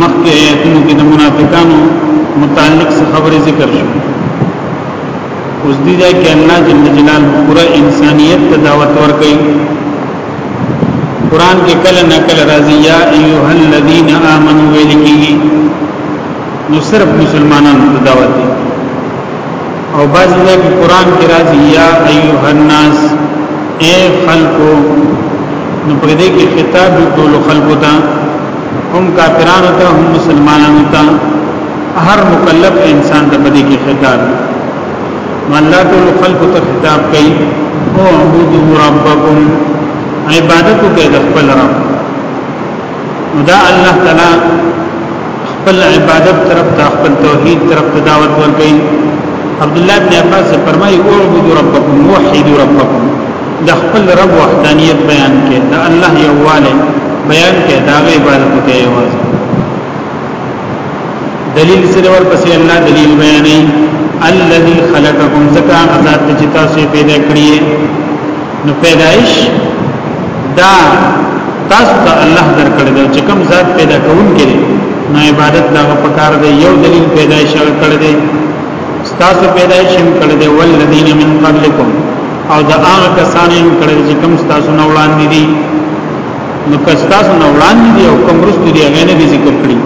مخکې آیاتونو کې د منافقانو متعلق څه خبرې ذکر شو اوس دې ځای کې الله جل جلاله پورا انسانيت ته دعوت ورکړي قران کې کله نه کله راځي یا ایه الذین آمنو ویل کیږي نو صرف مسلمانانو ته دعوت دی او بعض ځای کې قران کې راځي یا ایه الناس اے خلقو نو پرې دې کې خطاب ټول خلقو ته هم کافرانو ته هم مسلمانانو ته هر مکلف انسان ته پدې کې خطاب الله ټول خلق ته خطاب کوي او عبدو ربکم عبادت کوي د خپل رب دا الله تعالی خپل عبادت طرف ته خپل توحید طرف ته دعوت ورکړي عبد الله بن عباس فرمایي او عبدو ربکم وحدو ربکم د خپل رب وحدانیت بیان کړي د الله یواله بیان کړي دا غي عبادت کوي یوازې دلیل سره ورپسې الله دلیل بیانې الذي خلقکم زکا غزاد چې تاسو پیدا کړی نو پیدایش دا تاسو ته الله درکړ دی چې کوم ذات پیدا کون کړي نو عبادت دا په کار دی یو دلیل پیدایش کړ دی تاسو پیدایش هم کړ دی ولذین من قبلکم او دا هغه کسان یې کړل چې کوم تاسو نه وړاندې دي نو کستاسو نه وړاندې دي او کوم رستو دي هغه نه ذکر کړی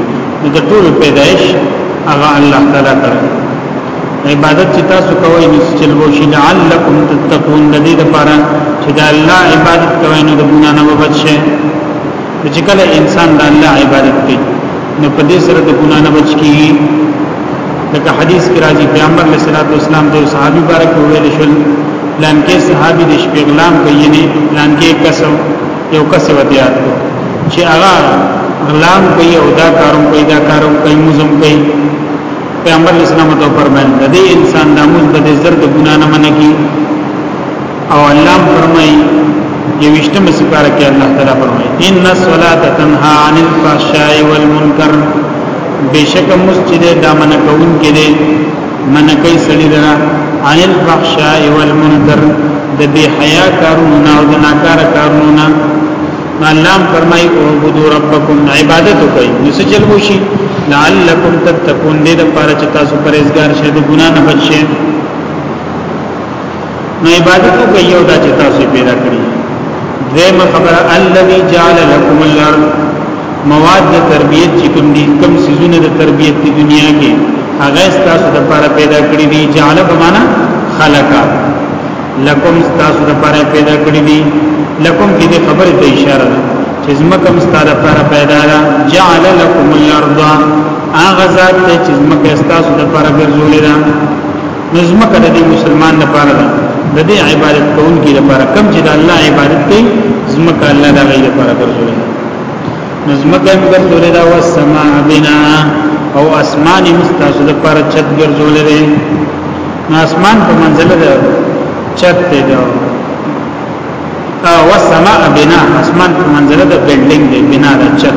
نو د ټول پیدایش هغه الله تعالی کړی عبادت چې تاسو کوئ نو چې لو شي لعلکم تتقون د دې لپاره چې د الله عبادت کوئ نو د ګنا نه وبچئ چې کله انسان د الله عبادت کوي نو په دې سره د ګنا نه بچ کیږي لکه حدیث کې راځي پیغمبر علیه الصلاۃ والسلام د صحابي بارک ویل شول لانکه صحابي د شپږلام بینه لانکه کسو یو کسو وتیار چې هغه غلام کوي او دا کارم کوي دا کارم کوي مزم کوي پیغمبر اسلام ته فرمایل د دې انسان د موږ د زرد ګنا نه منکی او الله فرمای یوشتم سپاره کې الله تعالی فرمای ان الصلاه تنها عن الفحشاء والمنکر بشک مسجد دامن کون کې دي من کوي سړي درا عن الفحشاء والمنکر د بی حیا کارونه او د ناکار کارونه الله فرمای او عبدو ربکم عبادت کوي نو څه چل وشي لعلکم تتقون دې د پاره چې تاسو پرهیزګار شې د ګنا نه بچ شئ نو عبادت کوي یو دا چې تاسو پیدا کړی دیمه خبره الذي جعل لكم الارض مواد د تربيت چې کوم دي کوم سيزونه د تربيت په دنیا کې هغه تاسو د لپاره پیدا کړی دي جعل په معنا خلقا لکم تاسو د لپاره پیدا کړی دي لکم کې د خبره ته اشاره ده چې زمکم تاسو د لپاره پیدا ده جعل لكم الارض اغه ذات چې زمکه تاسو د لپاره ګرځولې ده نظمکه د دې مسلمان لپاره ده د دې عبادت کوونکي لپاره کم چې د الله عبادت کوي زمکه الله د غي لپاره ګرځولې نظمکه ګرځولې دا و سما بنا او اسمان مستاسو لپاره چت ګرځولې ده نو اسمان په منزله ده چت ده او سما بنا اسمان په منزله ده بلډینګ ده بنا ده چت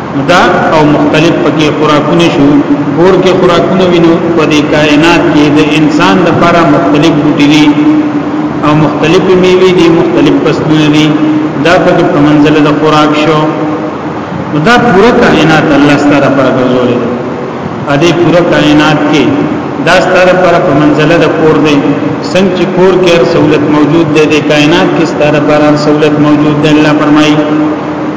دا او مختلف پکې خوراکونه شو اور کې خوراکونه وینو په دې کائنات کې د انسان د لپاره مختلف بوټي دي او مختلف میوې دي مختلف فصلونه دي دا پکې په منځله د خوراک شو دا پورا کائنات الله ستاره پر ګرځولې ا دې پورا کائنات کې دا ستاره پر په منځله د کور دی څنګه چې کور کې هر سہولت موجود دی د کائنات کې ستاره پر هر سہولت موجود دی الله فرمایي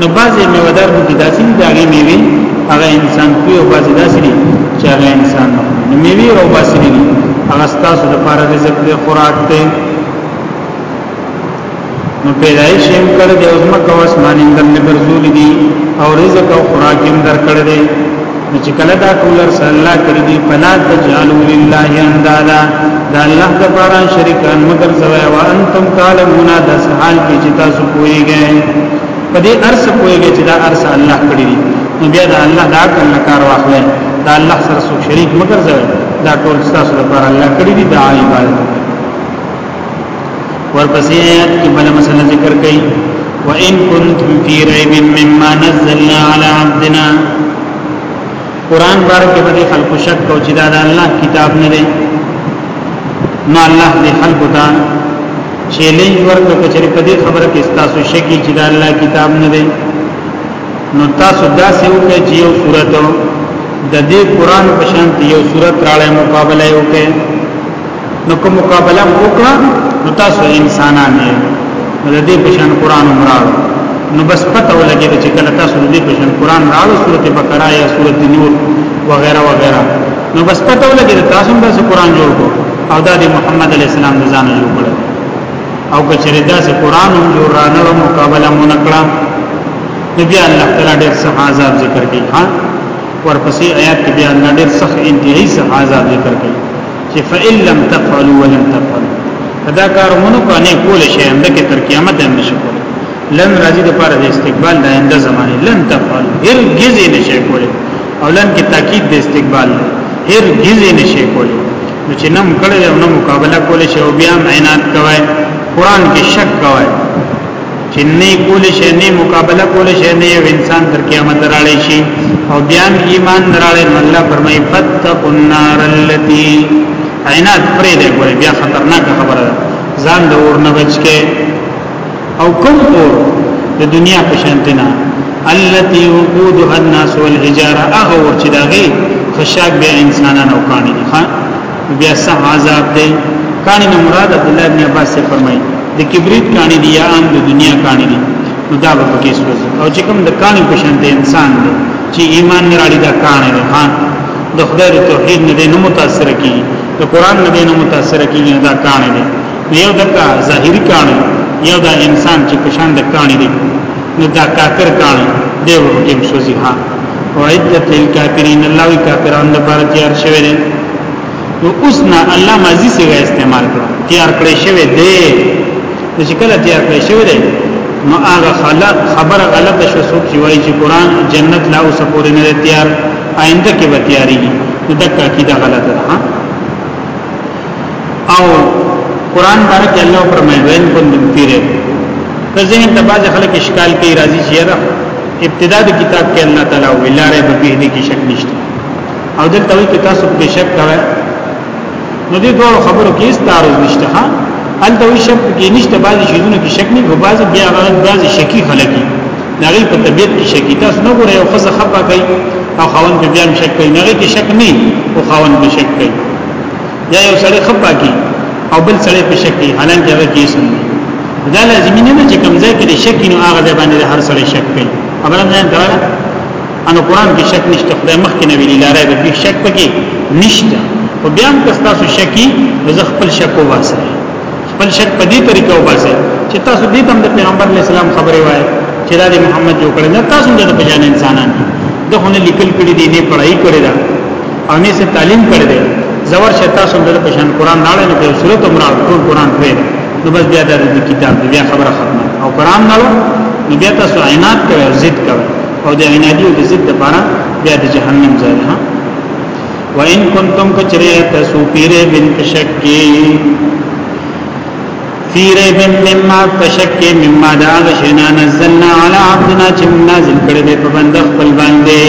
نو بعضې میوهدار بوټي داسې دي د هغې میوې هغه انسان خوري او بعضې داسې دي چې هغه انسان نه خوري نو میوې او باسې دي هغه ستاسو لپاره رزق دی خوراک دی نو پیدایش هم کړی دی او ځمکه او اسمان هم درنه ګرځولي دي او رزق او خوراک هم درکړی دی چې کله دا ټول سره الله کړی دی فلا تجعلوا لله اندادا دا الله د پاره شریکان مگر زوی او انتم تعلمون د سحال کې چې تاسو کویږئ په دې ارس کویږئ چې دا ارس الله کړی دی نو بیا دا الله دا کار نه کار واخلئ دا الله سره سو شریک مگر زوی دا ټول تاسو لپاره الله کړی دی دا عبادت ورپسې آیات کې بل مسله ذکر کړي وان کنتم فی ریب مما نزلنا علی عبدنا قران بار کې به خلق شک کو چې دا د الله کتاب نه دی نو الله دې خلق ته چیلنج ورکړ کچری په دې خبره کې تاسو شکی چې دا الله کتاب نه دی نو تاسو دا څه وکړئ چې یو صورت د دې قران په شان یو صورت راړې مقابله وکړئ نو کوم مقابله وکړه نو تاسو انسانان یې نو دې په شان قران عمران نو بس پته ولګي چې کله تاسو دې په شان قران راو سورته بقره یا سورته نور وغیرہ وغیرہ نو بس پته ولګي تاسو هم داسې قران جوړ کو او دا د محمد علی السلام د ځان جوړ کړ او کچره داسې قران هم جوړ رانه مقابله مونږ کړه نو بیا الله تعالی ډېر سخت عذاب ذکر کوي ها ورپسې آیات کې بیا الله ډېر سخت انتهایی سخت عذاب ذکر کوي چې فإن لم تفعلوا ولن تفعلوا دا کار مونږ کو نه کول شي انده کې تر قیامت هم نشو کول لن راځي د پاره د استقبال د انده زمانه لن تفعلوا هرگز نشي کول او لن کې تاکید د استقبال هرگز نشي کول نو چې نم کړل او نو مقابله کول شي او بیا عینات کوي قران کې شک کوي چې نه کول شي نه مقابله کول شي نه یو انسان تر قیامت راړي شي او بیا ایمان راړي نو الله فرمایي فتقوا النار التي عینات پرې دی ګوري بیا خطرناک خبره ده ځان د اور نه بچ کې او کوم اور د دنیا په شانته نه التي وقودها الناس والحجاره هغه ور چې داغي خشاک به انسانانو کانی دي بیا سه عذاب دی کانی نه مراد عبد الله بن عباس سے فرمای د کبریت کانی دی یا عام د دنیا کانی دی نو دا به پکې سوځي او چې کوم د کانی په شان دی انسان دی چې ایمان نه راړي دا کانی دی ها د خدای د توحید نه دی نه متاثر کی د قران نه دی نه متاثر کی دا کانی دی یو دغه ظاهری کانی یو دا انسان چې په شان د کانی دی نو دا کافر کانی دی ورته سوځي ها وعدت للكافرين الله وی کافرانو لپاره تیار شوی دی نو اوس نه الله ماضی څخه استعمال کړو تیار کړی شوی دی نو چې کله تیار کړی شوی دی نو هغه خلق خبر غلط شو سوچ وای چې قران جنت لا اوس پورې نه تیار آینده کې به تیاریږي نو دکا کی دا غلطه ده او قران بارک الله فرمایي وین کوم پیره ته ذهن ته باز خلک اشکال کوي راځي چې را ابتدا د کتاب کې الله تعالی ویلاره به به دې کې شک نشته او دلته وي کې تاسو په شک کوي نو دې دوه خبرو کې استعارض نشته ها انت وی شک کې نشته باز شیونه کې شک نه باز بیا غلط باز شکی خلک دي نغی په طبیعت کې شکی تاسو نه ګورئ او خزه خپه کوي او خاون په بیا شک کوي نغی کې شک نه او خاون په شک کوي یا یو سړی خپا کی او بل سړی په شک کې حالانکه هغه کیس نه دا لازمي نه چې کمزې کې شک نه هغه ځای باندې هر سړی شک کوي خبره نه دا ان قران کې شک نشته خدای مخ کې نه ویلي لاره به شک پکې نشته او بیا هم که تاسو شکی زه خپل شک وباسه خپل شک په دې طریقه وباسه چې تاسو دې تم د پیغمبر علی السلام خبره وایي چې دا محمد جوړ کړل تاسو د بجان انسانان دغه نه لیکل کړی دی نه پڑھائی کړی دا او نه څه تعلیم کړی دی زور شه تاسو د پشان قران راړل په صورت عمره ټول قران پرې نو بس بیا د کتاب بیا خبره ختمه او قران نو نو بیا تاسو عینات کوي او ضد کوي او د عینادی او د ضد لپاره بیا د جهنم ځای ها وان کنتم کچریه تاسو پیره بن شکی فی ریب مما پشک مما دا هغه شینا نزلنا علی عبدنا چې نازل کړی دی په بنده خپل باندې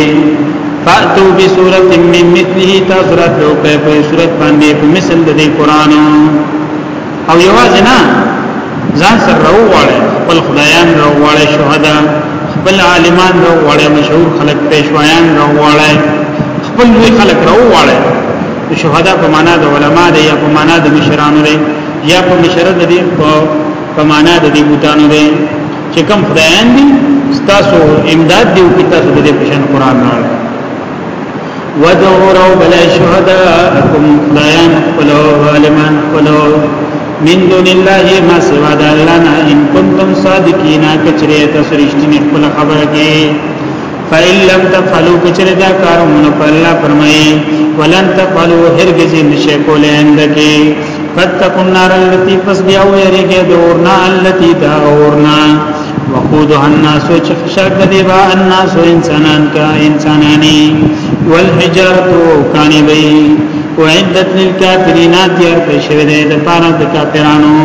فاتو بسوره من مثله تاسرات لو په په صورت باندې په مثل د قران او یواز نه ځان سره راوړل خپل خدایان راوړل شهدا خپل عالمان راوړل مشهور خلک پیشوایان راوړل خپل وی خلک راوړل شهدا په معنا د علما دی یا په معنا د مشرانو دی یا په مشره د دې په معنا د دې بوتانو دی چې کم خدایان دي ستاسو امداد دی او کی تاسو د دې پشن قران نه ودعو رو بلا شهداءکم خدایان خپلو عالمان خپلو من دون الله ما سوا د الله نه ان کنتم صادقین کچریه تاسو رښتینی خپل خبره کې فإن لم تفعلوا کچره دا کارو منو په الله فرمایي ولن تفعلوا هرگز نشي کولای اندکه فتقوا النار التي پس بیا ویریږي د اورنا التي دا اورنا وقودها الناس چې خشاک دی با الناس انسانان کا انسانانی والحجارت کانی بی وعدت للكافرین تیار کړی شوی دی د پاره د کافرانو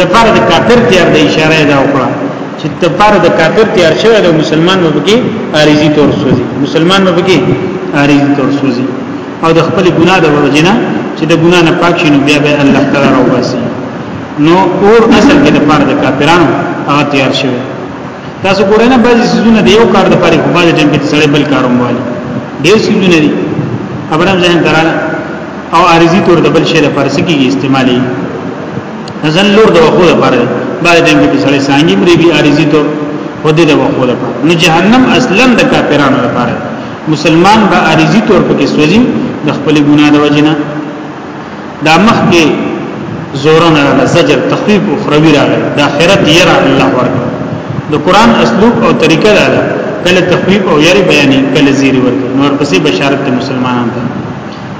د پاره د کافر تیار د اشاره دا وکړه چې تپاره د کافر تیار شوی د مسلمان وبګي عارضی تور سوزي مسلمان وبګي عارضی تور سوزي او د خپل ګناه د ورجنه چې د ګناه نه پاک شي نو بیا به الله تعالی راوباسي نو اور اصل کې د پاره د کافرانو هغه تیار شوی تاسو ګورئ نه بعضی سيزونه د یو کار د پاره په باندې ټیم کې سړی بل کاروم والی ډېر سيزونه دي ابرام ځین درانه او عارضی تور د بل شی لپاره سکیږي استعمالي ځل لور د وقوع لپاره بعد ټیم کې سړی سانګي مري بي عارضي ته ودی د وقوع لپاره نو جهنم اصلا د کافرانو لپاره مسلمان به عارضي تور پکې سوځي د خپل ګناه د وجنه دا مخ کې زورن راغله زجر تخفیف اخروی راغله د آخرت یرا الله ورکړه د قران اسلوب او طریقه دا ده کله تخفیف او یری بیانې کله زیری ورکړه نور پسې بشارت مسلمانانو ته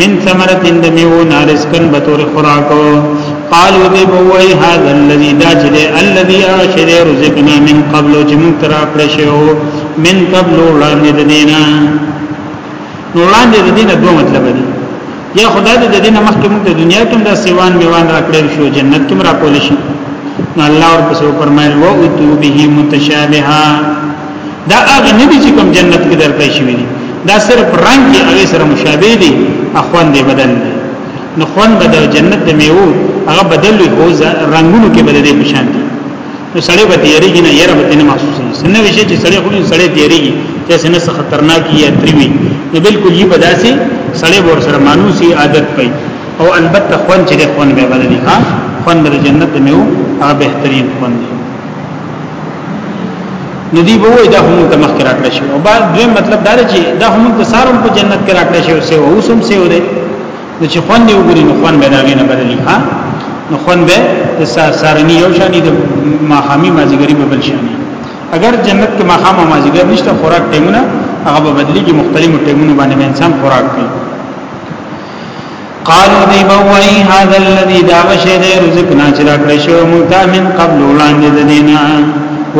من ثمرت اند میو نارسکن بطور خوراکو قالو دی بوئی هذا الذي داجد الذي آشد رزقنا من قبلو جمون تراکڑ شو من قبلو وړاندې د دینا نو وړاندې د دینا دوه مطلب دي یا خدای د دینه مخکې موږ د دنیا کې د سیوان میوان راکړل شو جنت کې راکول شي نو الله ورپسې فرمایل و اتو به متشابها دا هغه نه دي چې کوم جنت کې درکړی شوی دي دا صرف رنگ کې هغه سره مشابه دي اخوان دې بدل دي نو خوان بدل جنت د میوه هغه بدل وي هو رنگونو کې بدل دي پشان دي نو سړی به تیریږي نه یره به نه محسوس نه سنه وشي چې سړی خو سړی تیریږي چې سنه څه خطرناکي یا تریوي نو بالکل یې بداسي سړی ور سره مانوسي عادت پي او البته خوان چې خوان به بدلي ها خوان د جنت میوه هغه بهترین خوان دي نو دی به وای دا هم ته مخ کرا کړی شو او بعد دوی مطلب دا چې دا هم ته سارم په جنت کرا کړی شو سه او سم سه و دی نو چې خوان دی وګوري نو خوان به دا غینه بدلی ها نو خوان به د سارنی یو شانی د ماخامی مازیګری به بل شانی اگر جنت کې ماخام او مازیګر نشته خوراک ټیمونه هغه به بدلی کې مختلفو ټیمونو باندې انسان خوراک کوي قالوا دی بوئی هذا الذي داغشه دی رزقنا چې راکړی شو مونږ ته من قبل وړاندې د دینه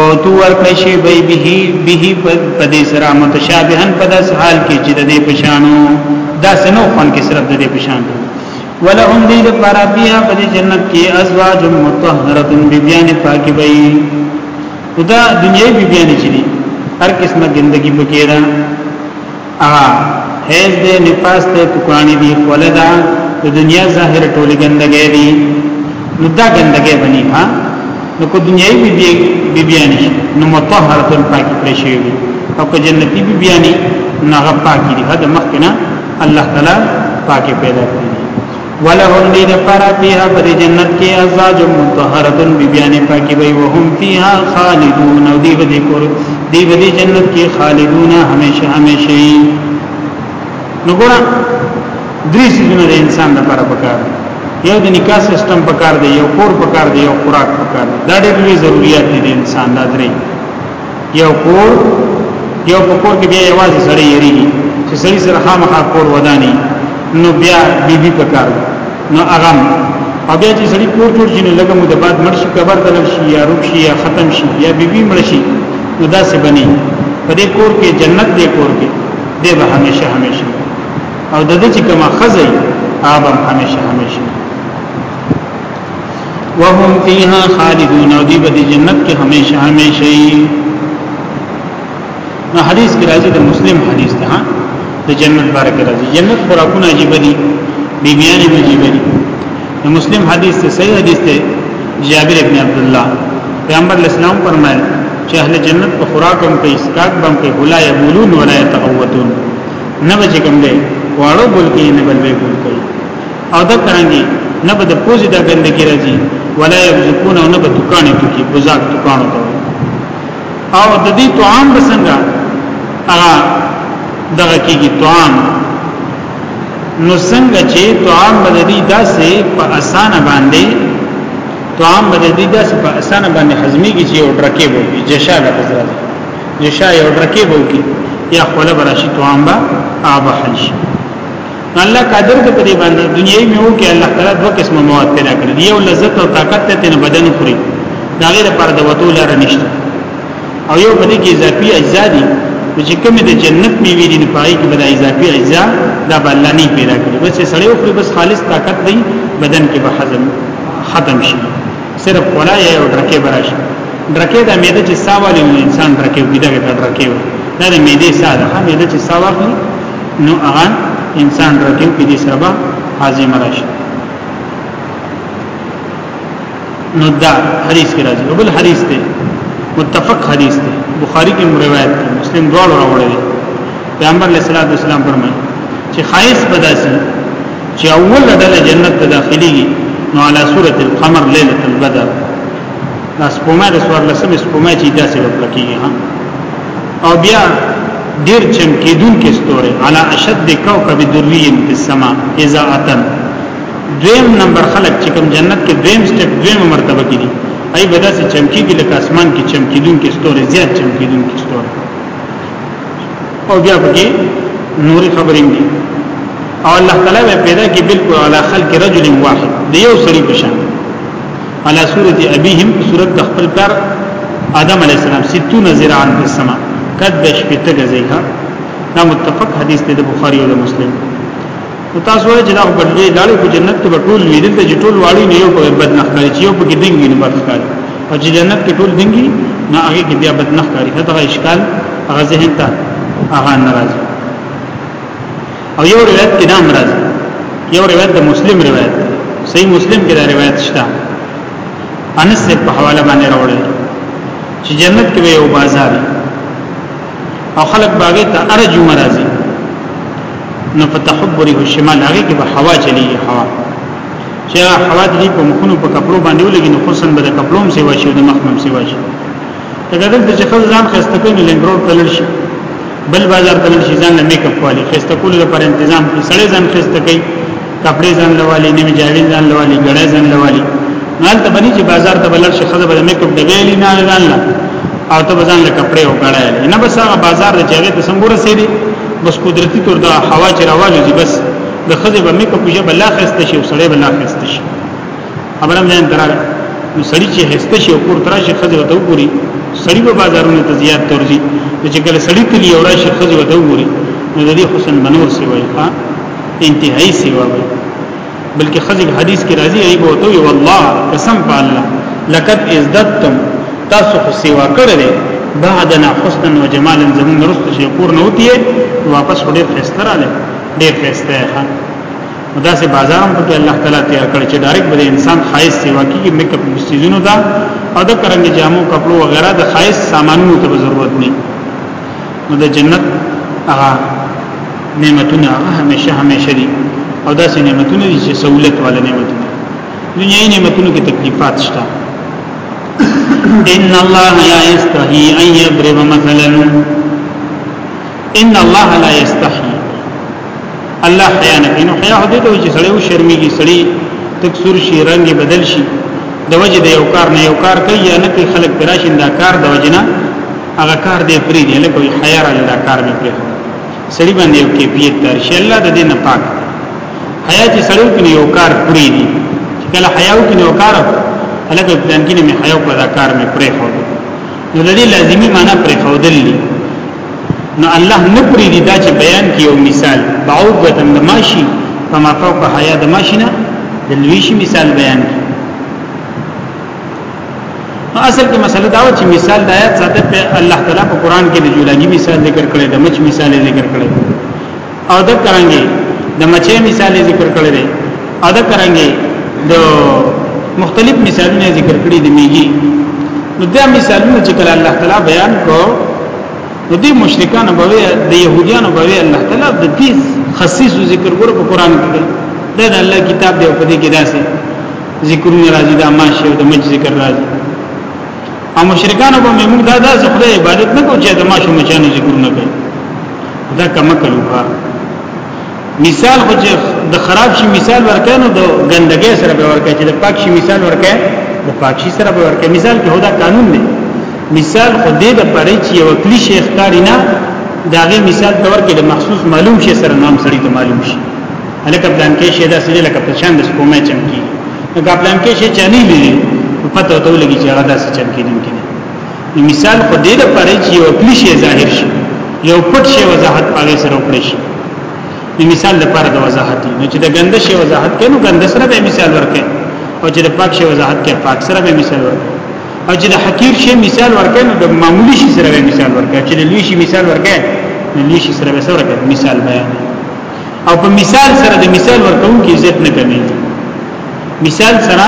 او تو ورکړی شي به به به په دې سره متشابهن په داس حال کې چې د دې پشانو دا سنو خون کې صرف د دې پشانو ولهم دی د پارا بیا په دې جنت کې ازواج مطهره بیبیان پاکي وي خدا دنیوي بیبیان چې دي هر قسمه ګندګي پکې ده هغه حیز دې نفاس ته تکانی دي ولدا د دنیا ظاهر ټولي ګندګي دي نو دا ګندګي بني ها نو کو دنیاي بي بي بي بیان شي نو مطهره پاک کړی شي او که جنتی بي بیان نه غفا کړي هدا مخکنه الله تعالی پاکه پیدا کړی ولهم دی لپاره فيها پر جنت کې ازواج مطهره بیبيان پاکي وي او هم فيها خالدون او دی به کور دی به جنت کې خالدون هميشه هميشه نو ګور درې سيزونه د انسان لپاره پکار یو د نکاح سیستم پکار دی یو کور پکار دی یو خوراک پکار دی دا ډېر لوی ضرورت دي د انسان دا درې یو کور یو په کور کې بیا یوازې سړی یریږي چې سړی سره خامخا کور ودانی نو بیا بیبي بی پکار نو اغم او بیا چې سړی کور جوړ شي نو لږه مو د بعد مرشي قبر ته لږ شي یا روب شي یا ختم شي یا بیبي بی مرشي نو دا څه بني په دې کور کې جنت دې کور کې دې به همیشه همیشه او د دې چې کومه خزې آبم همیشه همیشه وهم فيها خالدون او دی به د جنت کې همیشه همیشه نو حدیث کې راځي د مسلم حدیث ده د جنت بارک راځي جنت خوراکونه عجیب دي بیبیان عجیب دي د مسلم حدیث ته صحیح حدیث ته جابر ابن عبد الله پیغمبر اسلام فرمایل چې اهل جنت په خوراک هم په اسکاک هم په بلا یبولون ولا یتقوتون نه بچ کوم دی واړو بول کې نه بل به بول کوي او دا کرانګي نه به د پوزي د ګندګي راځي ولا يبزقون او نه به دکانې ټکی بزاق دکانو ته او د دې طعام بسنګ هغه دغه کیږي طعام نو څنګه چې طعام بددي داسې په اسانه باندې طعام بددي داسې په اسانه باندې هضمي کې چې اورډر کې وو جشا د حضرت جشا اورډر کې وو کې یا خپل براشي طعام به آبه حل شي الله قادر ته پدې باندې دنیوي میو کې الله تعالی دوه قسمه مواد پیدا کړی یو لذت او طاقت ته تن بدن خوري دا غیر پر د وته لار نشته او یو باندې کې اضافي اجزا دي چې کومه د جنت میوي دي پای کې بدا اضافي اجزا دا بل نه پیدا کړی بس سړی خو بس خالص طاقت دی بدن کې به هضم ختم شي صرف ولا یو ډرکه براش ډرکه د معده چې ساوالی انسان ډرکه وګړي دا ډرکه دا د معده ساده هم معده چې ساوالی نو هغه انسان راټیو کې دي سره به حاضر مرشي نو دا حدیث کې راځي بل حدیث دی متفق حدیث دی بخاری کې روایت دی مسلم دواړو راوړی دی پیغمبر علیه الصلاۃ والسلام فرمایي چې خایس بداسي چې اول ډله جنت ته داخليږي نو علی سورۃ القمر ليله البدر دا سپومه د سوار لسمه سپومه چې داسې وکړي ها او بیا ډیر چمکیدون کې ستوره علا اشد کوكب دری فی السما اذا اتن دویم نمبر خلق چې کوم جنت کې دویم سټپ دویم مرتبه کې دي ای بدا سي چمکی کې لکه اسمان کې چمکیدون کې ستوره زیات چمکیدون کې ستوره او بیا پکې نوري خبرې دي او الله تعالی پیدا کې بالکل علا خلق رجل واحد دیو سری پشان علی صورت ابيهم صورت د خپل پلار آدم علی السلام 60 ذراع په سما قد بشپته غزيها دا متفق حدیث دی د بخاری او مسلم او تاسو یې جناب بدلې لاړې په جنت ته ټول ویل ته ټول واړی نه یو په بد نه ښکاري چې یو په کې دنګي نه بد ښکاري او چې جنت کې ټول دنګي نه هغه کې بیا بد نه ښکاري دا اشکال هغه ذهن ته هغه ناراضي او یو روایت کې دا مرز یو روایت د مسلم روایت صحیح مسلم کې دا روایت شته انس سے په حواله باندې راوړل چې جنت کې یو بازار او خلق باغې ته ارجو مرزي نو فتحب ریح الشمال هغه کې به هوا چلیږي هوا چې هوا دې په مخونو په کپړو باندې ولګي نو خصن به د کپړو هم سیوا شي د مخمم سیوا شي دا دلته چې خپل ځان خسته کوي لنګ روډ تلل شي بل بازار تلل شي ځان له میک اپ والی خسته کول لپاره تنظیم کوي سړی ځان خسته کوي کپڑے ځان لوالي نیمه جاوی ځان لوالي ګړې ځان لوالي مال ته بني چې بازار ته بلل شي خزه به میک اپ دګېلی نه ځان لا او ته ځان له کپڑے او ګړې نه بس هغه بازار د جګړې ته څنګه رسېدي بس قدرتي تور دا هوا چې راوالي بس د خزه به میک اپ یې بل اخستې شي او سړی بل اخستې شي خبرم ځان تراله نو سړی چې هسته شي او کور تراشي خځه وته وګوري سړی په بازارونو ته زیات ترځي چې کله سړی تلی او راشي خځه وته وګوري نو د دې حسن بنور سی وای ها انتهایی سی وای بلکې خځه حدیث کې راځي ای بو ته والله قسم په الله لقد ازددتم تاسو خو سیوا کړل بعدنا حسنا وجمالا زمون رست شي کور نه وتی واپس وړي فیصله رااله ډیر فیصله ها نو دا سه بازار هم پکې الله تعالی تیار کړ چې ډایرک به انسان خایس سیوا کیږي میک اپ سیزونو دا او د کرنګ جامو کپلو وغیرہ د خایس سامانونو ته ضرورت نه نو د جنت هغه نعمتونه همیشه همیشه دي او دا سه نعمتونه دي چې سہولت والے نعمتونه دنیا یې نعمتونو کې تکلیفات شته ان الله لا یستحی ان یضرب مثلا ان الله لا یستحی الله حیا نه کینو حیا هدی ته چې سړی و شرمېږي سړی تک سور شي رنگ بدل شي د وجه د یو کار نه یو کار کوي یا نه کوي خلک پراشین دا کار د وجه نه هغه کار دی پری دی لکه وي حیا را دا کار نه پری سړی باندې یو کیفیت تر شي الله د دې نه پاک حیا چې سړی کې یو کار پری دی چې کله حیا کې یو کار هلکه پلان کې نه حیا په دا کار مې پری خو نو د دې لازمی معنی پری خو دلی نو الله نه پری دی دا چې بیان کې یو مثال باور وتن د ماشي فما فوق حیا د ماشینه د لویشي مثال بیان کی نو اصل کې مسله دا و چې مثال د آیات ساته په الله تعالی په قران کې د جولاګي مثال ذکر کړي د مچ مثال ذکر کړي او د کرانګي د مچې مثال ذکر کړی دی او د کرانګي د مختلف مثالونه ذکر کړی دی میږي نو دا مثالونه چې کله الله تعالی بیان کو نو دې مشرکان به د يهوديانو به الله تعالی د دې خصيص ذکر ګور په قران کې دا د الله کتاب دی په دې کې داسې ذکرونه راځي دا ماشه او د مج ذکر راځي او مشرکانو به موږ دا داسې خدای عبادت نه کوو چې د ماشو مچانو ذکر نه کوي دا کما کلوخه مثال خو چې د خراب شي مثال ورکه نو د ګندګۍ سره به ورکه چې د پاک شي مثال ورکه د پاک شي سره به ورکه مثال کې هدا قانون دی مثال خو دې د پرې چې یو کلی شیخ کاری نه داغه مثال تور کې د مخصوص معلوم شي سره نام سړی ته معلوم شي الکه پلان کې شي دا سړي لکه پرشان د سپومه چمکی نو پلان کې شي چانی لري په پته ته لګي چې هغه داسې چمکی دي کې مثال په دې لپاره چې یو کلی شي ظاهر شي یو پټ شي وضاحت پاګه سره وکړي شي د مثال لپاره د وضاحت نو چې د ګنده شي وضاحت کې نو ګنده سره به مثال ورکړي او چې د پاک شي وضاحت کې پاک سره به مثال ورکړي او چې د حقیر شي مثال ورکړي نو د معمولی شي سره به مثال ورکړي چې د لوی شي مثال ورکړي نو لوی شي سره به سره مثال بیان او په مثال سره د مثال ورکونکو عزت نه کوي مثال سره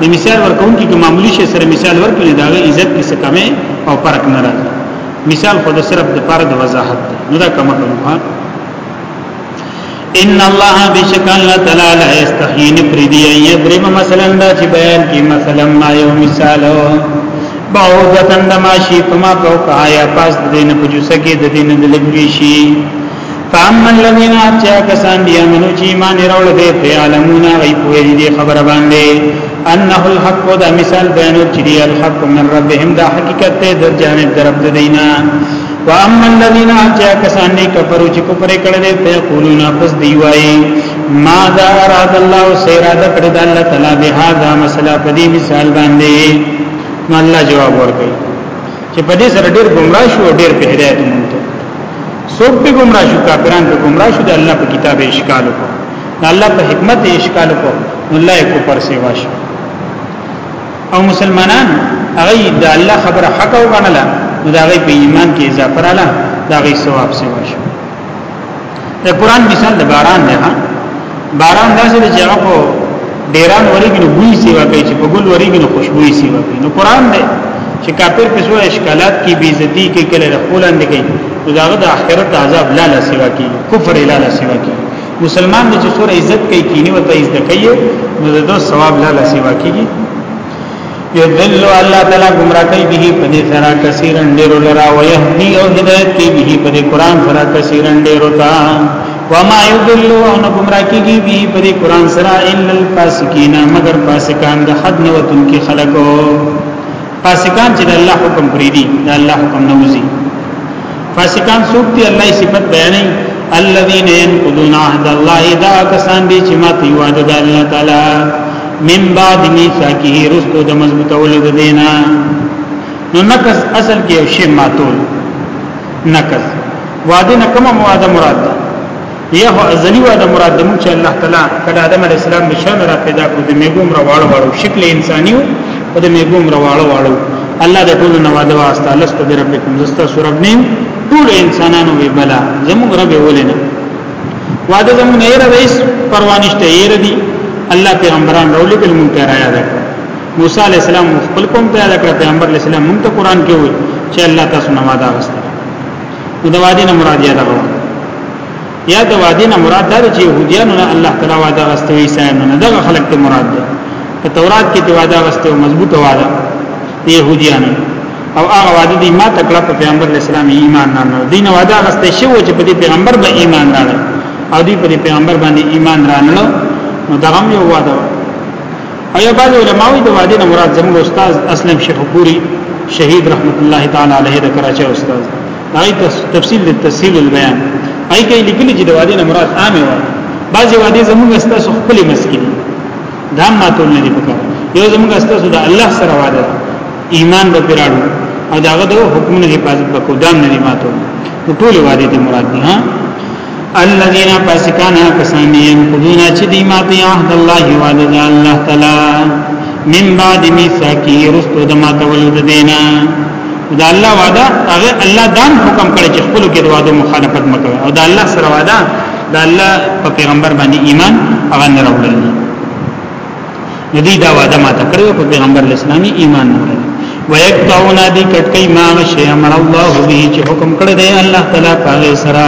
د مثال ورکونکو کې معمولی شي سره مثال ورکړي دا غي عزت کې څه کمه او فرق نه راځي مثال خود صرف د پاره د وضاحت نو دا کومه کومه ان الله بشک الله تعالی لا یستحی نفردی یضرب مثلا دا چې بیان کی مثلا ما یو مثال بعوضتن دماشی فما فوق آیا پاس دین پجوسکی د دین د لګوی شي فاما الذين اتيا کسان دي امنو چې ایمان راوړ دي فعلمون غي پوهې دي خبر باندې انه الحق دا مثال بیان چې دي الحق من ربهم دا حقیقت ته در جانب درب دینا واما الذين اتيا کسان دي کفرو چې کفر کړي دي فيقولون پس دی وایي ما دا اراد الله سيراده کړی دا الله تعالی به دا مسله په دې مثال باندې نو الله جواب ورکړي چې په دې سره ډېر گمراه شو او ډېر په هدایت مونته څوک به گمراه شو کافران به گمراه شو د الله په کتاب اشکال کو د الله په حکمت اشکال کو الله یې کو پر سیوا شو او مسلمانان هغه د الله خبره حق او غنله نو دا غي په ایمان کې اضافه رااله دا غي ثواب سیوا شو د قران مثال د باران دی ها باران داسې چې هغه په ډیران وریږي نو بوی سیوا کوي چې په ګل وریږي نو خوشبوئی سیوا کوي نو قران دی چې کافر په سو اشکالات کې بی عزتی کې کله رخولان دي کوي نو داغه د آخرت عذاب لا لا سیوا کوي کفر لا لا سیوا کوي مسلمان چې سور عزت کوي کینه وته عزت کوي نو د ثواب لا لا سیوا کوي یذل الله تعالی گمراه کوي به په دې سره کثیرن ډیر لرا او يهدي او هدایت کوي به په دې قران سره کثیرن ډیر تا وما يضل ان گمراه کوي به په دې قران سره الا الفاسقین مگر فاسقان د حد نه وتون کې خلقو فاسقان چې د الله حکم پریدي د الله حکم نوځي فاسقان څوک دي الله یې صفت بیانې الذين ينقضون عهد الله دا کسان دي چې ماته وعده د الله تعالی من بعد میثاقه رستو د مضبوطولو د دینا نو نقص اصل کې یو شی ماتول نقص وعده نه کومه وعده مراد ده یا خو ازلی و د مراد مو چې الله تعالی کله آدم علی السلام نشان را پیدا کړ د میګوم رواړو واړو شکل انساني او د میګوم رواړو واړو الله د ټول نواده واسطه لست بربکم زستا سورب نیم ټول انسانانو وی بلا زمو رب ولنه واده زمو نه رئیس پروانشته یې ردی الله پیغمبران راولې کله مونږ ته رایا ده موسی علی السلام خپل کوم ته راکړه پیغمبر علی السلام مونږ ته قران کې وایي چې الله تاسو نواده واسطه نو د وادي نه مراد یاد غو یا د وادي نه مراد دا چې يهوديان نه الله تعالی وعده غستوي عیسایان نه دغه خلق ته مراد ده په تورات کې ته وعده غستو مضبوطه وعده د يهوديان او هغه وعده دي ما تکړه په پیغمبر اسلام ایمان نه نه دین وعده غسته شو چې په دې پیغمبر به ایمان نه او دې په پیغمبر باندې ایمان رانه نو دغه یو وعده او یا بعض علماوی د وادي نه مراد زموږ استاد اسلم شیخ پوری شهید رحمت الله تعالی علیه د کراچۍ استاد هغه تفصیل د تفصیل البیان هغه کې لیکلي چې د وادي نه مراد عامه و بعض وادي زموږ استاد خپل مسکین دا ماتول نه دی پکار یو زموږ استاد د الله سره وعده ایمان به پیراړو او داغه د حکمونو حفاظت وکړو دا نه دی ماتول ټول وادي ته مراد نه الذين فاسقان کسان ينقضون چې دی ماته عهد الله وعده الله تعالی من بعد ميثاقي رستو د ماته ولود دینا دا الله وعده هغه الله دام حکم کړی چې خپل کې د وعده مخالفت مکوي او دا الله سره وعده دا الله په پیغمبر باندې ایمان هغه نه راوړل ندی دا وعده ما تکړه په پیغمبر اسلامي ایمان نه لري ويقطعون دي کټکې ما شي امر الله به چې حکم کړی دی الله تعالی پاغه سره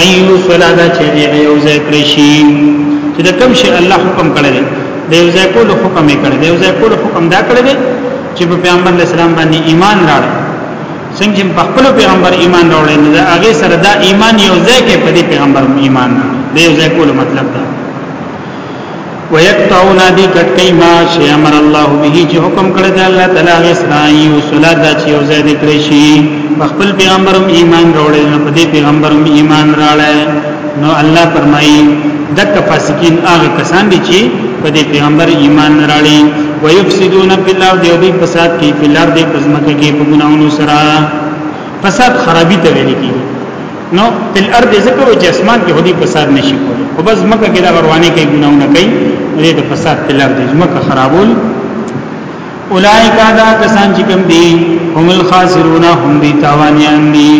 ايو فلا دا چې یو ځای کړی شي چې د کوم شي الله حکم کړی دی د یو ځای کولو حکم یې کړی دی یو ځای کولو حکم دا کړی دی چې په پیغمبر اسلام باندې ایمان راړ څنګه چې په خپل پیغمبر ایمان راوړل نه هغه سره دا ایمان یو ځای کې په دې پیغمبر ایمان نه دی یو ځای کولو مطلب دا ويقطعون دي کټ کوي ما شي امر الله به چې حکم کړی دی الله تعالی غسرای او صلات دا چې یو ځای کړی شي خپل پیغمبرم ایمان راوړل نو په دې پیغمبرم ایمان راړل نو الله فرمایي دک فاسقین هغه کسان دي چې په دې پیغمبر ایمان راړي ويفسدون في الارض او دې فساد کوي په لار دې پزمکه کې په ګناونو سره فساد خرابي ته ویل کیږي نو تل ارض زکه چې اسمان کې هدي فساد نشي کولی خو بس مکه کې دا رواني کوي ګناونه کوي دې ته فساد تل ارض مکه خرابول اولائک دا کسان چې کوم دي هم الخاسرون هم دي تاوانيان دي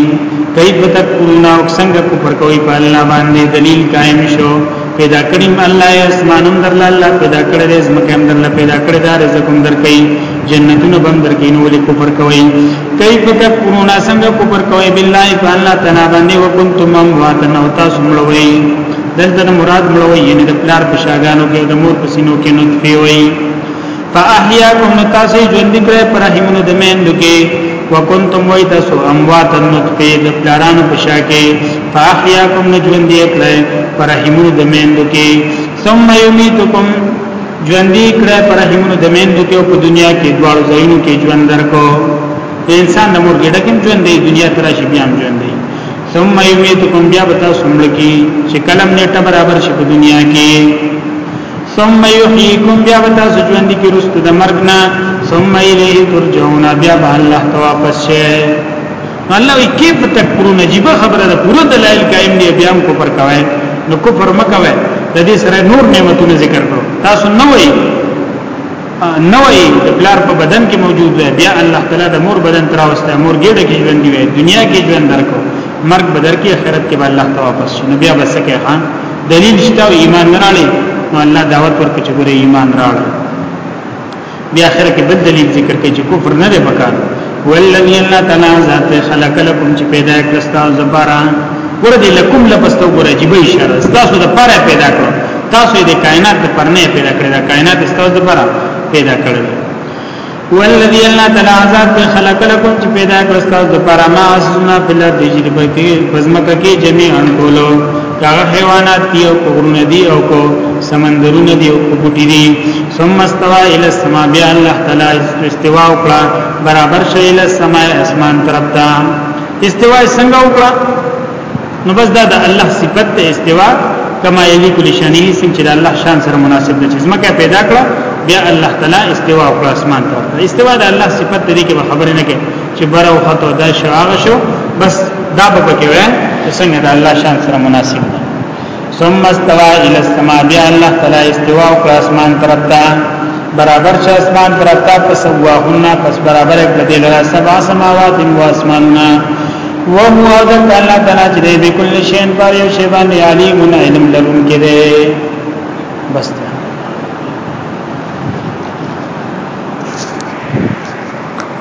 کیف تکفرون او څنګه کفر کوي په الله باندې دلیل قائم شو پیدا کړم الله اسمانم در الله پیدا کړی رزق هم در پیدا کړی دا رزق هم در کوي جنتونه بندر کینو ولې کفر کوي کیف تکفرون څنګه کفر کوي بالله فالله تعالی باندې وکنتم امواتن او تاسو مړوي دلته مراد مړوي یعنی د پلار په شاګانو کې د مور په سینو کې نطفه وي فاحیاکم تاسو ژوند کړه پر رحمونو د میندو کې وکنتم وای تاسو اموات النطفه د پلارانو په شا کې فاحیاکم نجوند یې کړه پر رحمونو د میندو کې ثم یمیتکم ژوندې کړه پر رحمونو د میندو کې او په دنیا کې دواړو ځایونو کې ژوند درکو د انسان د مور ګډه کې ژوند دی دنیا تر شي بیا ژوند دی ثم یمیتکم بیا بتا سمړ کی چې کلم نیټه برابر شي په دنیا کې ثم یحییکم بیا بتا ژوند کې رست د مرګ نه ثم الیه ترجعون بیا به الله ته واپس شي الله وی کیف تکفرون عجیب خبره ده پوره دلایل قائم دی بیا هم کفر کوي نو کفر مکوي د دې سره نور نعمتونه ذکر کړو تاسو نه وای نه وای د بلار په بدن کې موجود دی بیا الله تعالی د مور بدن تراوسته مور ګډه کې ژوند دی دنیا کې ژوند درکو مرګ بدر کې آخرت کې به الله تعالی واپس شنو بیا بس کې خان دلیل شته ایمان نه راړي نو الله دعوت ورکړي چې ګوره ایمان راړي بیا اخر کې بل دلیل ذکر کوي چې کفر نه دی پکار ولذي الله تعالی ذات خلق لكم چې پیدا کړ تاسو زبره ګور دې لکم لپس ته ګور عجیب اشاره تاسو د پاره پیدا کړ تاسو د کائنات د پرنه پیدا کړل کائنات تاسو د پاره پیدا کړل والذي الله تعالی ذات خلق لكم چې پیدا کړ تاسو د پاره ما اسنا بل د جریبه کې پزمکه کې جميعا ټولو داغه حیوانات دی او کورونه دی او کو سمندرونه دی او کوټی دی ثم استوى الى السماء بیا الله تعالی استوا وکړه برابر شې الى السماء اسمان طرف ته استوا څنګه وکړه نو بس دا د الله صفت ته استوا کما یلی کل شانی سم چې د الله شان سره مناسب ده چې زمکه پیدا کړه بیا الله تعالی استوا وکړه اسمان طرف ته استوا د الله صفت دې کې خبره نه کې چې بر او خطو دا شو هغه شو بس دا به پکې وای چې څنګه د الله شان سره مناسب ده ثم استوى الى السماء بیا الله تعالی استوا او اسمان طرف ته برابر چې اسمان طرف ته فسواهن پس برابر کړي لرا سبع سماوات و اسماننا وهو ذات الله تعالی چې به کل شی پر یو شی باندې علیم علم لرونکي دی بس ده